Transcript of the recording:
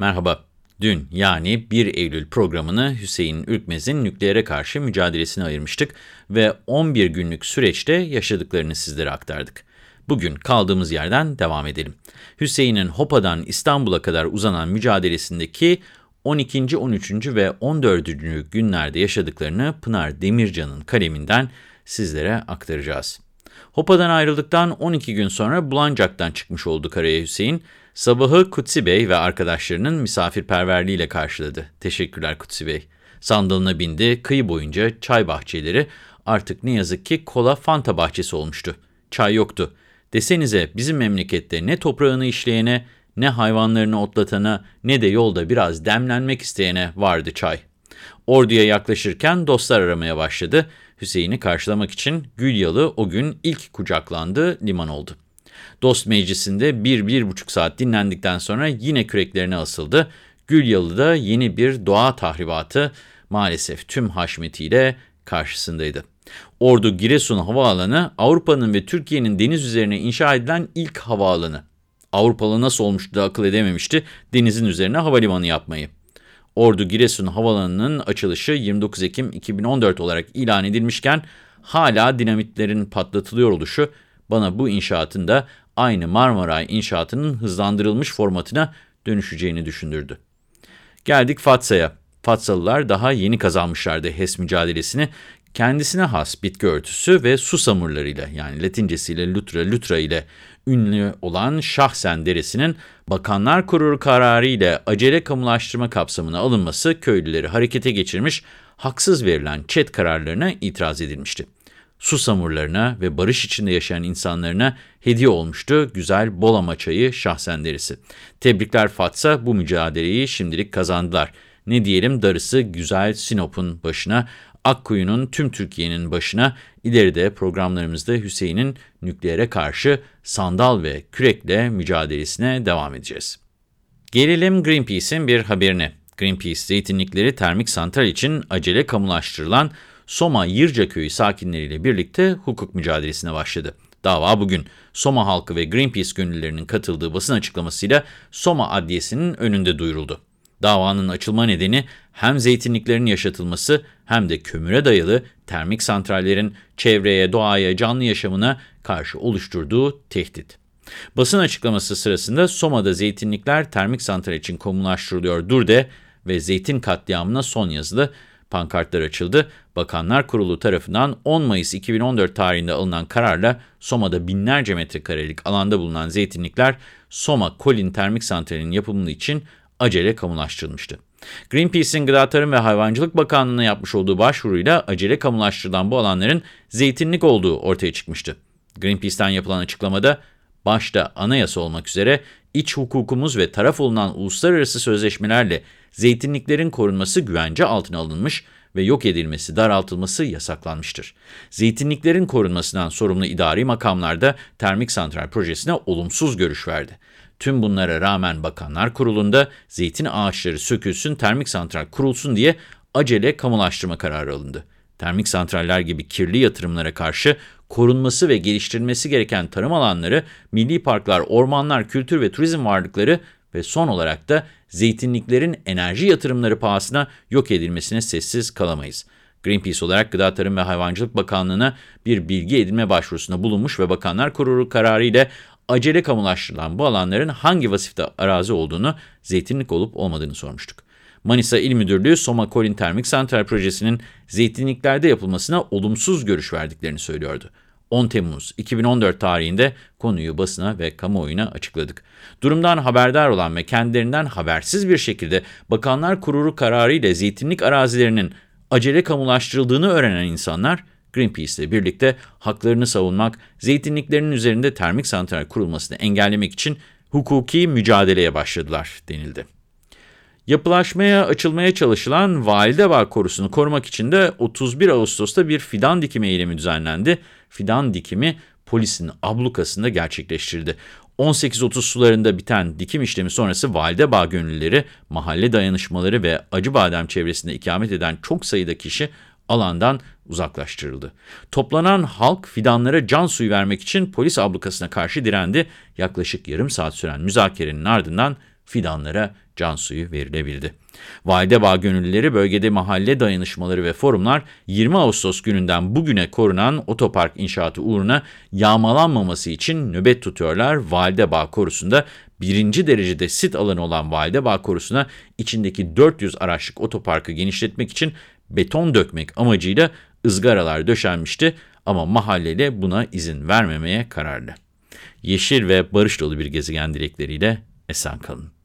Merhaba. Dün yani 1 Eylül programını Hüseyin Ürkmez'in nükleere karşı mücadelesine ayırmıştık ve 11 günlük süreçte yaşadıklarını sizlere aktardık. Bugün kaldığımız yerden devam edelim. Hüseyin'in Hopa'dan İstanbul'a kadar uzanan mücadelesindeki 12. 13. ve 14. günlerde yaşadıklarını Pınar Demircan'ın kaleminden sizlere aktaracağız. Hopa'dan ayrıldıktan 12 gün sonra Bulancak'tan çıkmış oldu karaya Hüseyin. Sabahı Kutsi Bey ve arkadaşlarının misafirperverliğiyle karşıladı. Teşekkürler Kutsi Bey. Sandalına bindi, kıyı boyunca çay bahçeleri artık ne yazık ki kola fanta bahçesi olmuştu. Çay yoktu. Desenize bizim memlekette ne toprağını işleyene, ne hayvanlarını otlatana, ne de yolda biraz demlenmek isteyene vardı çay. Orduya yaklaşırken dostlar aramaya başladı. Hüseyin'i karşılamak için Gülyalı o gün ilk kucaklandı, liman oldu. Dost meclisinde bir, bir buçuk saat dinlendikten sonra yine küreklerine asıldı. Gülyalı'da yeni bir doğa tahribatı maalesef tüm haşmetiyle karşısındaydı. Ordu Giresun Havaalanı, Avrupa'nın ve Türkiye'nin deniz üzerine inşa edilen ilk havaalanı. Avrupalı nasıl olmuştu da akıl edememişti denizin üzerine havalimanı yapmayı. Ordu Giresun Havaalanı'nın açılışı 29 Ekim 2014 olarak ilan edilmişken hala dinamitlerin patlatılıyor oluşu bana bu inşaatın da aynı Marmaray inşaatının hızlandırılmış formatına dönüşeceğini düşündürdü. Geldik Fatsa'ya. Fatsalılar daha yeni kazanmışlardı HES mücadelesini. Kendisine has bitki örtüsü ve su samurlarıyla yani latincesiyle lutra lutra ile ünlü olan Şahsen Deresi'nin Bakanlar Kurulu kararı ile acele kamulaştırma kapsamına alınması köylüleri harekete geçirmiş, haksız verilen çet kararlarına itiraz edilmişti. Su samurlarına ve barış içinde yaşayan insanlarına hediye olmuştu güzel Bolama çayı Şahsen Deresi. Tebrikler Fatsa bu mücadeleyi şimdilik kazandılar. Ne diyelim darısı güzel Sinop'un başına Akkuyu'nun tüm Türkiye'nin başına ileride programlarımızda Hüseyin'in nükleere karşı sandal ve kürekle mücadelesine devam edeceğiz. Gelelim Greenpeace'in bir haberine. Greenpeace, zeytinlikleri termik santral için acele kamulaştırılan Soma Yırca Köyü sakinleriyle birlikte hukuk mücadelesine başladı. Dava bugün Soma halkı ve Greenpeace gönüllülerinin katıldığı basın açıklamasıyla Soma Adliyesi'nin önünde duyuruldu. Davanın açılma nedeni hem zeytinliklerin yaşatılması hem de kömüre dayalı termik santrallerin çevreye, doğaya, canlı yaşamına karşı oluşturduğu tehdit. Basın açıklaması sırasında Soma'da zeytinlikler termik santral için komulaştırılıyor Durde ve zeytin katliamına son yazılı pankartlar açıldı. Bakanlar Kurulu tarafından 10 Mayıs 2014 tarihinde alınan kararla Soma'da binlerce metrekarelik alanda bulunan zeytinlikler Soma Kolin Termik Santrali'nin yapımı için acele kamulaştırılmıştı. Greenpeace'in Gıda Tarım ve Hayvancılık Bakanlığı'na yapmış olduğu başvuruyla acele kamulaştırılan bu alanların zeytinlik olduğu ortaya çıkmıştı. Greenpeace'ten yapılan açıklamada, başta anayasa olmak üzere iç hukukumuz ve taraf olunan uluslararası sözleşmelerle zeytinliklerin korunması güvence altına alınmış ve yok edilmesi, daraltılması yasaklanmıştır. Zeytinliklerin korunmasından sorumlu idari makamlarda termik santral projesine olumsuz görüş verdi. Tüm bunlara rağmen Bakanlar Kurulu'nda zeytin ağaçları sökülsün, termik santral kurulsun diye acele kamulaştırma kararı alındı. Termik santraller gibi kirli yatırımlara karşı korunması ve geliştirilmesi gereken tarım alanları, milli parklar, ormanlar, kültür ve turizm varlıkları ve son olarak da zeytinliklerin enerji yatırımları pahasına yok edilmesine sessiz kalamayız. Greenpeace olarak Gıda Tarım ve Hayvancılık Bakanlığı'na bir bilgi edinme başvurusunda bulunmuş ve Bakanlar Kurulu kararı ile acele kamulaştırılan bu alanların hangi vasıfta arazi olduğunu, zeytinlik olup olmadığını sormuştuk. Manisa İl Müdürlüğü Soma Kolin Termik Santral Projesi'nin zeytinliklerde yapılmasına olumsuz görüş verdiklerini söylüyordu. 10 Temmuz 2014 tarihinde konuyu basına ve kamuoyuna açıkladık. Durumdan haberdar olan ve kendilerinden habersiz bir şekilde Bakanlar Kurulu kararı ile zeytinlik arazilerinin acele kamulaştırıldığını öğrenen insanlar, Greenpeace ile birlikte haklarını savunmak, zeytinliklerinin üzerinde termik santral kurulmasını engellemek için hukuki mücadeleye başladılar denildi. Yapılaşmaya açılmaya çalışılan Validebağ korusunu korumak için de 31 Ağustos'ta bir fidan dikimi eylemi düzenlendi. Fidan dikimi polisin ablukasında gerçekleştirildi. 18.30 sularında biten dikim işlemi sonrası Validebağ gönüllüleri, mahalle dayanışmaları ve Acıbadem çevresinde ikamet eden çok sayıda kişi alandan uzaklaştırıldı. Toplanan halk fidanlara can suyu vermek için polis ablukasına karşı direndi. Yaklaşık yarım saat süren müzakerenin ardından fidanlara can suyu verilebildi. Validebağ gönüllüleri bölgede mahalle dayanışmaları ve forumlar 20 Ağustos gününden bugüne korunan otopark inşaatı uğruna yağmalanmaması için nöbet tutuyorlar. Validebağ korusunda birinci derecede sit alanı olan Validebağ korusuna içindeki 400 araçlık otoparkı genişletmek için beton dökmek amacıyla ızgaralar döşenmişti ama mahalle buna izin vermemeye kararlı. Yeşil ve barış dolu bir gezegen dilekleriyle esen kalın.